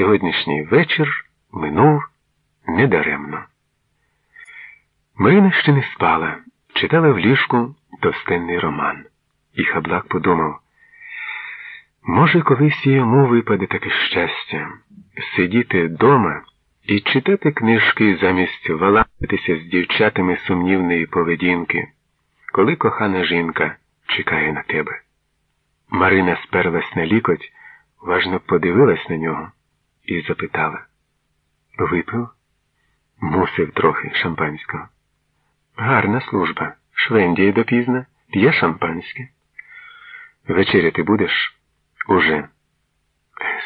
сьогоднішній вечір минув недаремно. Марина ще не спала, читала в ліжку товстенний роман, і Хаблак подумав, може, колись йому випаде таке щастя сидіти вдома і читати книжки замість валатися з дівчатами сумнівної поведінки, коли кохана жінка чекає на тебе. Марина сперлась на лікоть, важно подивилась на нього і запитала. Випив? Мусив трохи шампанського. Гарна служба. Швендіє допізна, п'є шампанське. Вечеряти будеш? Уже.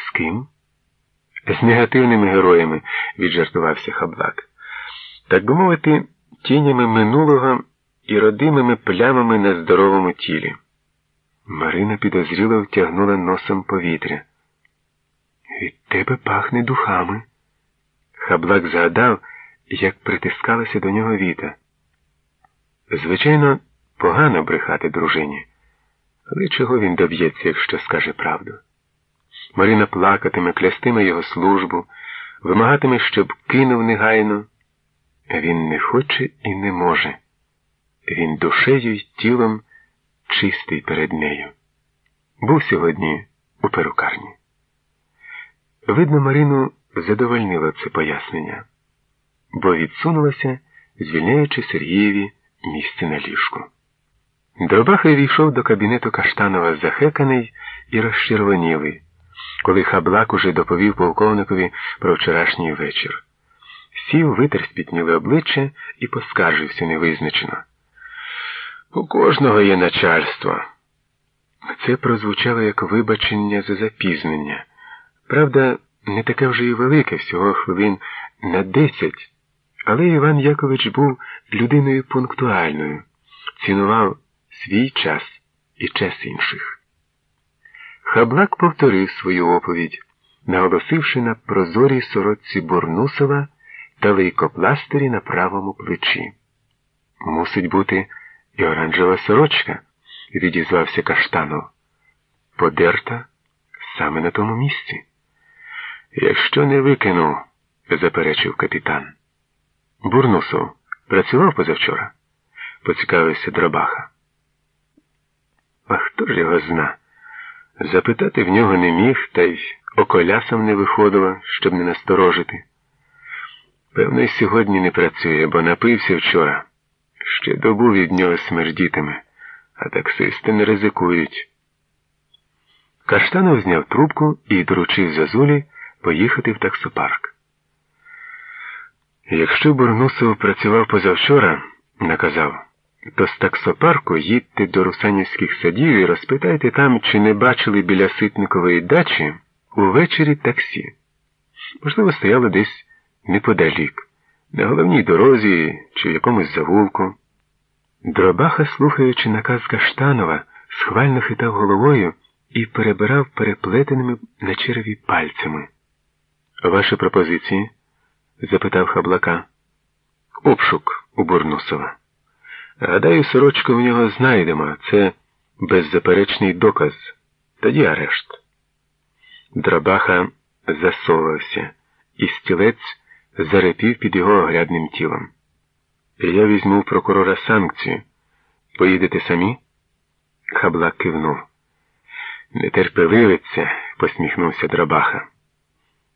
З ким? З негативними героями, віджартувався Хаблак. Так би мовити, тінями минулого і родимими плямами на здоровому тілі. Марина підозріло втягнула носом повітря. Від тебе пахне духами. Хаблак згадав, як притискалася до нього віта. Звичайно, погано брехати дружині, але чого він доб'ється, якщо скаже правду? Марина плакатиме, клястиме його службу, вимагатиме, щоб кинув негайно. Він не хоче і не може. Він душею й тілом чистий перед нею. Був сьогодні у перукарні. Видно, Марину задовольнило це пояснення, бо відсунулася, звільняючи Сергієві місце на ліжку. Дробаха війшов до кабінету Каштанова захеканий і розчервонілий, коли хаблак уже доповів полковникові про вчорашній вечір. Сів, витер спітніле обличчя і поскаржився невизначено. У кожного є начальство. Це прозвучало як вибачення за запізнення. Правда, не таке вже і велике, всього хвилин на десять, але Іван Якович був людиною пунктуальною, цінував свій час і час інших. Хаблак повторив свою оповідь, наголосивши на прозорій сорочці Бурнусова та лейкопластирі на правому плечі. Мусить бути і оранжева сорочка, відізвався Каштанов. Подерта саме на тому місці. Якщо не викинув, заперечив капітан. Бурнусов працював позавчора, поцікавився Дробаха. А хто ж його зна? Запитати в нього не міг, та й околясам не виходило, щоб не насторожити. Певно, й сьогодні не працює, бо напився вчора. Ще добу від нього смердітиме, а таксисти не ризикують. Каштанов зняв трубку і доручив Зазулі поїхати в таксопарк. Якщо Бурнусов працював позавчора, наказав, то з таксопарку їдьте до русанівських садів і розпитайте там, чи не бачили біля ситникової дачі увечері таксі. Можливо, стояло десь неподалік, на головній дорозі чи в якомусь завулку. Дробаха, слухаючи наказ Каштанова, схвально хитав головою і перебирав переплетеними на черві пальцями. Ваші пропозиції? запитав Хаблака. Обшук у Бурнусова. Гадаю, сорочку в нього знайдемо. Це беззаперечний доказ. Тоді арешт. Драбаха засовався, і стілець зарепів під його огрядним тілом. Я візьму прокурора санкцію. Поїдете самі? Хаблак кивнув. Нетерпеливиться, посміхнувся Драбаха.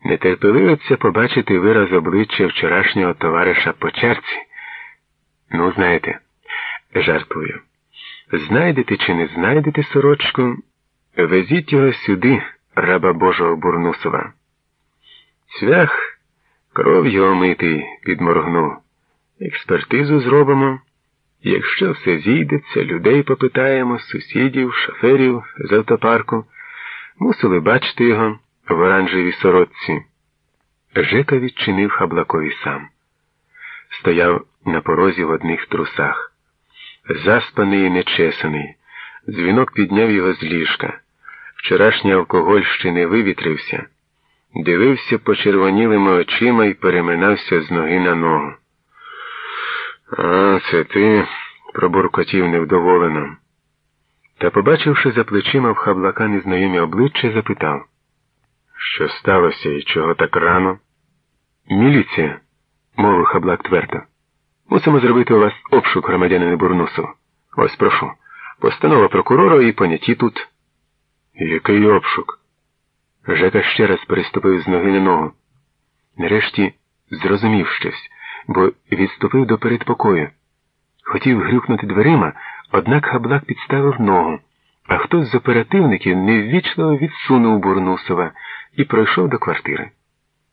Нетерпеливиться побачити вираз обличчя вчорашнього товариша по черці. Ну, знаєте, жартую. Знайдете чи не знайдете сорочку, везіть його сюди, раба Божого Бурнусова. Свях кров'ю омитий, підморгнув. Експертизу зробимо. Якщо все зійдеться, людей попитаємо, сусідів, шоферів з автопарку, мусили бачити його в оранжевій сорочці. Жека відчинив хаблакові сам. Стояв на порозі в одних трусах. Заспаний і нечесаний. Дзвінок підняв його з ліжка. Вчорашній алкоголь ще не вивітрився. Дивився почервонілими очима і переминався з ноги на ногу. А, це ти, пробуркотів невдоволено. Та, побачивши за плечима в хаблака незнайомі обличчя, запитав Що сталося і чого так рано? Міліція, мовив хаблак твердо. Мусимо зробити у вас обшук громадянина Бурнусу. Ось прошу. Постанова прокурора і поняті тут. Який обшук? Жека ще раз переступив з ноги на ногу. Нарешті зрозумів щось, бо відступив до передпокою. Хотів грюкнути дверима, однак хаблак підставив ногу, а хтось з оперативників неввічливо відсунув Бурнусова і пройшов до квартири.